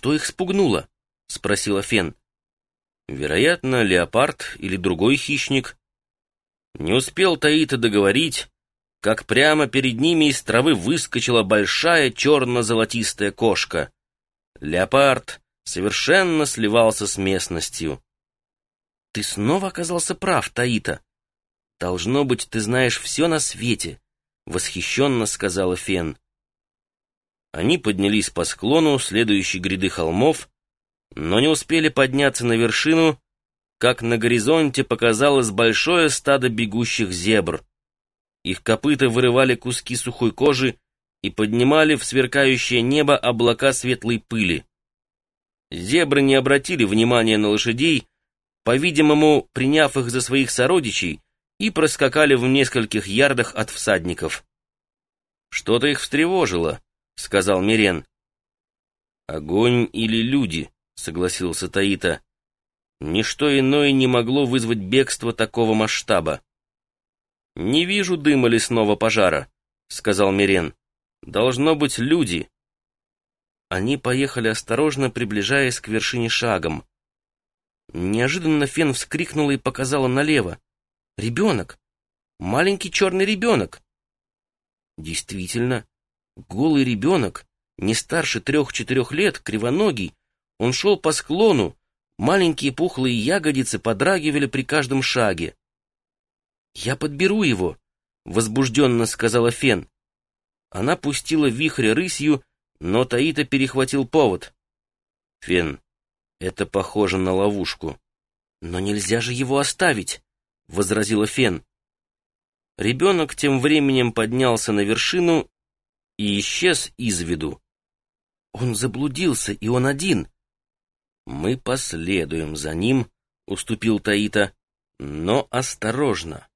Что их спугнуло? Спросила Фен. Вероятно, леопард или другой хищник. Не успел Таита договорить, как прямо перед ними из травы выскочила большая черно-золотистая кошка. Леопард совершенно сливался с местностью. «Ты снова оказался прав, Таита. Должно быть, ты знаешь все на свете», — восхищенно сказала Фен. Они поднялись по склону следующей гряды холмов, но не успели подняться на вершину, как на горизонте показалось большое стадо бегущих зебр. Их копыта вырывали куски сухой кожи и поднимали в сверкающее небо облака светлой пыли. Зебры не обратили внимания на лошадей, по-видимому, приняв их за своих сородичей, и проскакали в нескольких ярдах от всадников. «Что-то их встревожило», — сказал Мирен. «Огонь или люди?» — согласился Таита. «Ничто иное не могло вызвать бегство такого масштаба». «Не вижу дыма лесного пожара», — сказал Мирен. «Должно быть люди». Они поехали осторожно, приближаясь к вершине шагом. Неожиданно Фен вскрикнула и показала налево. «Ребенок! Маленький черный ребенок!» Действительно, голый ребенок, не старше трех-четырех лет, кривоногий, он шел по склону, маленькие пухлые ягодицы подрагивали при каждом шаге. «Я подберу его», — возбужденно сказала Фен. Она пустила вихрь рысью, но Таита перехватил повод. «Фен, это похоже на ловушку». «Но нельзя же его оставить», — возразила Фен. Ребенок тем временем поднялся на вершину и исчез из виду. Он заблудился, и он один. «Мы последуем за ним», — уступил Таита, — «но осторожно».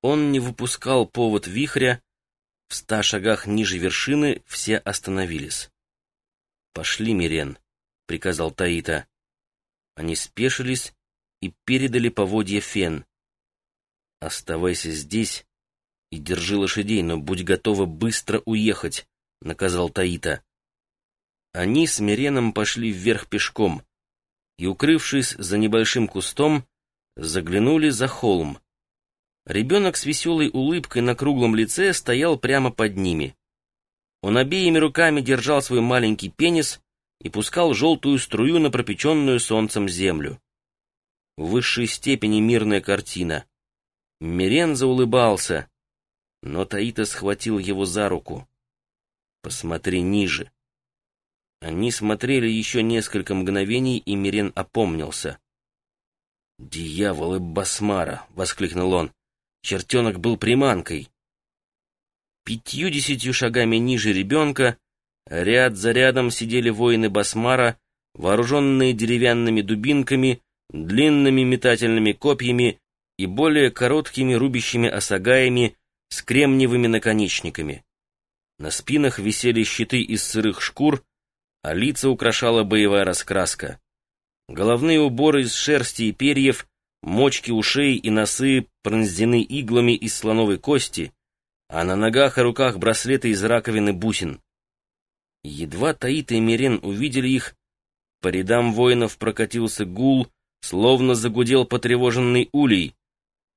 Он не выпускал повод вихря. В ста шагах ниже вершины все остановились. «Пошли, Мирен», — приказал Таита. Они спешились и передали поводья Фен. «Оставайся здесь и держи лошадей, но будь готова быстро уехать», — наказал Таита. Они с Миреном пошли вверх пешком и, укрывшись за небольшим кустом, заглянули за холм. Ребенок с веселой улыбкой на круглом лице стоял прямо под ними. Он обеими руками держал свой маленький пенис и пускал желтую струю на пропеченную солнцем землю. В высшей степени мирная картина. Мирен заулыбался, но Таита схватил его за руку. «Посмотри ниже». Они смотрели еще несколько мгновений, и Мирен опомнился. «Дьяволы Басмара!» — воскликнул он. Чертенок был приманкой. Пятьюдесятью шагами ниже ребенка ряд за рядом сидели воины Басмара, вооруженные деревянными дубинками, длинными метательными копьями и более короткими рубящими осагаями с кремниевыми наконечниками. На спинах висели щиты из сырых шкур, а лица украшала боевая раскраска. Головные уборы из шерсти и перьев Мочки ушей и носы пронзены иглами из слоновой кости, а на ногах и руках браслеты из раковины бусин. Едва Таит и Мирен увидели их, по рядам воинов прокатился гул, словно загудел потревоженный улей.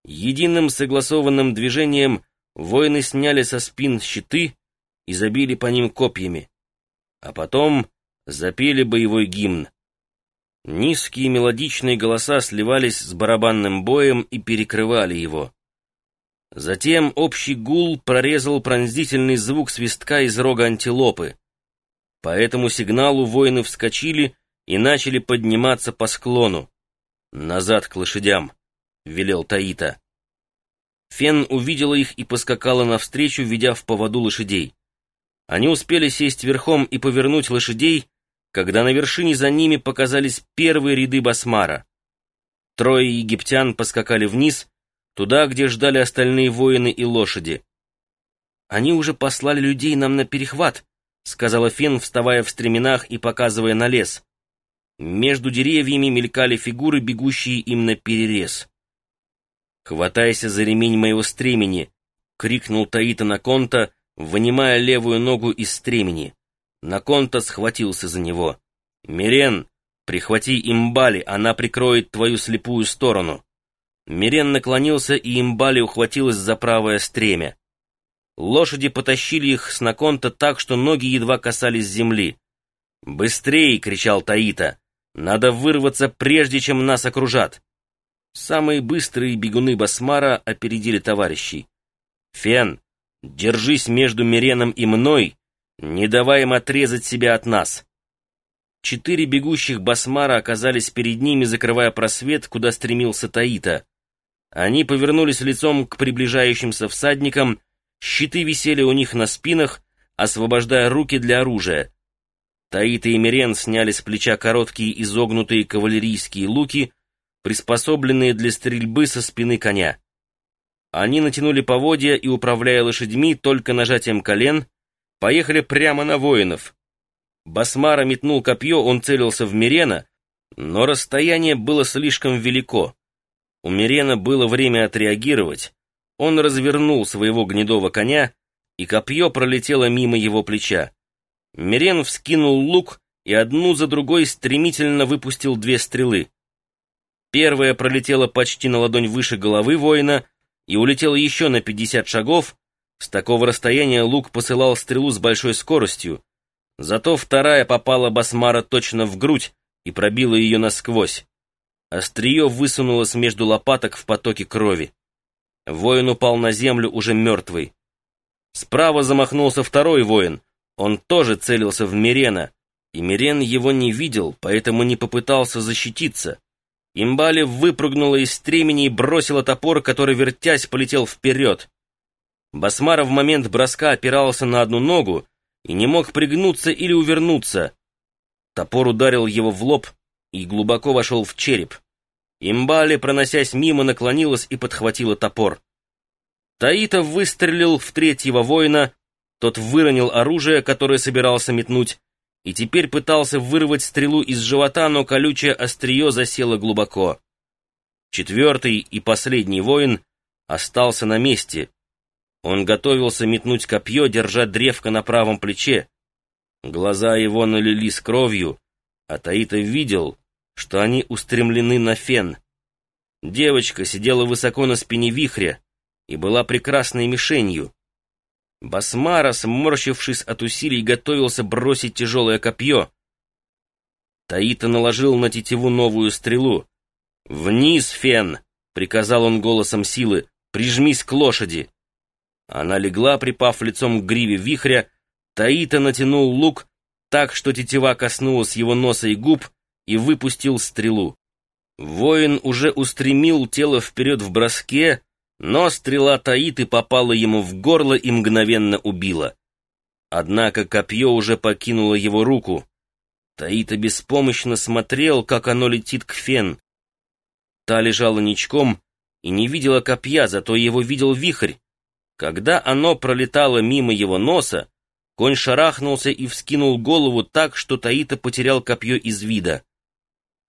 Единым согласованным движением воины сняли со спин щиты и забили по ним копьями, а потом запели боевой гимн. Низкие мелодичные голоса сливались с барабанным боем и перекрывали его. Затем общий гул прорезал пронзительный звук свистка из рога антилопы. По этому сигналу воины вскочили и начали подниматься по склону. «Назад к лошадям», — велел Таита. Фен увидела их и поскакала навстречу, ведя в поводу лошадей. Они успели сесть верхом и повернуть лошадей, когда на вершине за ними показались первые ряды басмара. Трое египтян поскакали вниз, туда, где ждали остальные воины и лошади. «Они уже послали людей нам на перехват», — сказала Фен, вставая в стременах и показывая на лес. Между деревьями мелькали фигуры, бегущие им на перерез. «Хватайся за ремень моего стремени!» — крикнул Таита на Конта, вынимая левую ногу из стремени. Наконта схватился за него. «Мирен, прихвати имбали, она прикроет твою слепую сторону». Мирен наклонился, и имбали ухватилась за правое стремя. Лошади потащили их с наконта так, что ноги едва касались земли. «Быстрей!» — кричал Таита. «Надо вырваться, прежде чем нас окружат!» Самые быстрые бегуны Басмара опередили товарищей. «Фен, держись между Миреном и мной, не давай им отрезать себя от нас!» Четыре бегущих Басмара оказались перед ними, закрывая просвет, куда стремился Таита. Они повернулись лицом к приближающимся всадникам, щиты висели у них на спинах, освобождая руки для оружия. Таита и Мирен сняли с плеча короткие изогнутые кавалерийские луки, приспособленные для стрельбы со спины коня. Они натянули поводья и, управляя лошадьми только нажатием колен, поехали прямо на воинов. Басмара метнул копье, он целился в Мирена, но расстояние было слишком велико. У Мирена было время отреагировать. Он развернул своего гнедого коня, и копье пролетело мимо его плеча. Мирен вскинул лук и одну за другой стремительно выпустил две стрелы. Первая пролетела почти на ладонь выше головы воина и улетела еще на пятьдесят шагов. С такого расстояния лук посылал стрелу с большой скоростью. Зато вторая попала Басмара точно в грудь и пробила ее насквозь. Острие высунулось между лопаток в потоке крови. Воин упал на землю уже мертвый. Справа замахнулся второй воин — он тоже целился в Мирена, и Мирен его не видел, поэтому не попытался защититься. Имбали выпрыгнула из стремени и бросила топор, который, вертясь, полетел вперед. Басмара в момент броска опирался на одну ногу и не мог пригнуться или увернуться. Топор ударил его в лоб и глубоко вошел в череп. Имбали, проносясь мимо, наклонилась и подхватила топор. Таита выстрелил в третьего воина, тот выронил оружие, которое собирался метнуть, и теперь пытался вырвать стрелу из живота, но колючее острие засело глубоко. Четвертый и последний воин остался на месте. Он готовился метнуть копье, держа древко на правом плече. Глаза его налились кровью, а Таита видел, что они устремлены на фен. Девочка сидела высоко на спине вихря и была прекрасной мишенью. Басмара, сморщившись от усилий, готовился бросить тяжелое копье. Таита наложил на тетиву новую стрелу. «Вниз, Фен!» — приказал он голосом силы. «Прижмись к лошади!» Она легла, припав лицом к гриве вихря. Таита натянул лук так, что тетива коснулась его носа и губ, и выпустил стрелу. Воин уже устремил тело вперед в броске, но стрела Таиты попала ему в горло и мгновенно убила. Однако копье уже покинуло его руку. Таита беспомощно смотрел, как оно летит к Фен. Та лежала ничком и не видела копья, зато его видел вихрь. Когда оно пролетало мимо его носа, конь шарахнулся и вскинул голову так, что Таита потерял копье из вида.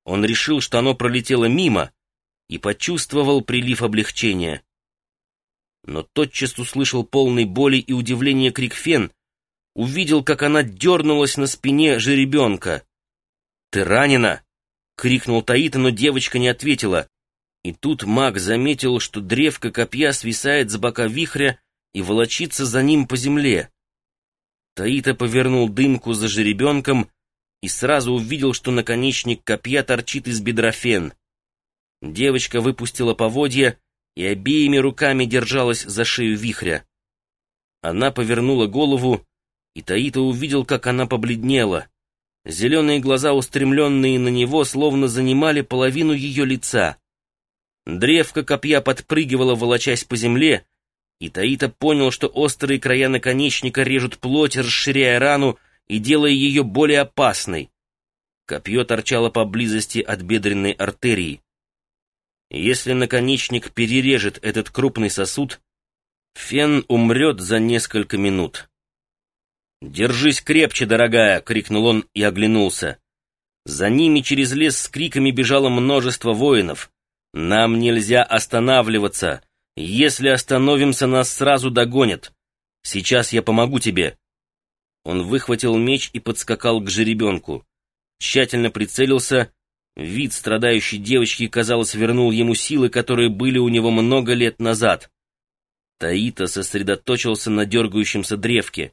Он решил, что оно пролетело мимо, и почувствовал прилив облегчения но тотчас услышал полный боли и удивления крик Фен, увидел, как она дернулась на спине жеребенка. «Ты ранена!» — крикнул Таита, но девочка не ответила. И тут маг заметил, что древко копья свисает с бока вихря и волочится за ним по земле. Таита повернул дымку за жеребенком и сразу увидел, что наконечник копья торчит из бедра Фен. Девочка выпустила поводья и обеими руками держалась за шею вихря. Она повернула голову, и Таита увидел, как она побледнела. Зеленые глаза, устремленные на него, словно занимали половину ее лица. Древко копья подпрыгивало, волочась по земле, и Таита понял, что острые края наконечника режут плоть, расширяя рану и делая ее более опасной. Копье торчало поблизости от бедренной артерии. Если наконечник перережет этот крупный сосуд, Фен умрет за несколько минут. «Держись крепче, дорогая!» — крикнул он и оглянулся. За ними через лес с криками бежало множество воинов. «Нам нельзя останавливаться. Если остановимся, нас сразу догонят. Сейчас я помогу тебе». Он выхватил меч и подскакал к жеребенку. тщательно прицелился. Вид страдающей девочки, казалось, вернул ему силы, которые были у него много лет назад. Таита сосредоточился на дергающемся древке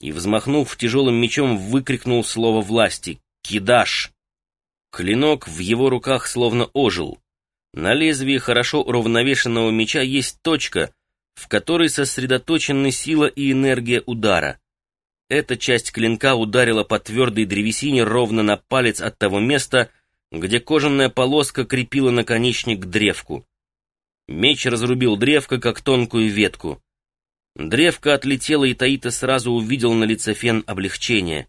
и, взмахнув тяжелым мечом, выкрикнул слово власти «Кидаш!». Клинок в его руках словно ожил. На лезвии хорошо уравновешенного меча есть точка, в которой сосредоточены сила и энергия удара. Эта часть клинка ударила по твердой древесине ровно на палец от того места, где кожаная полоска крепила наконечник к древку. Меч разрубил древко, как тонкую ветку. Древко отлетело, и Таита сразу увидел на лице Фен облегчение.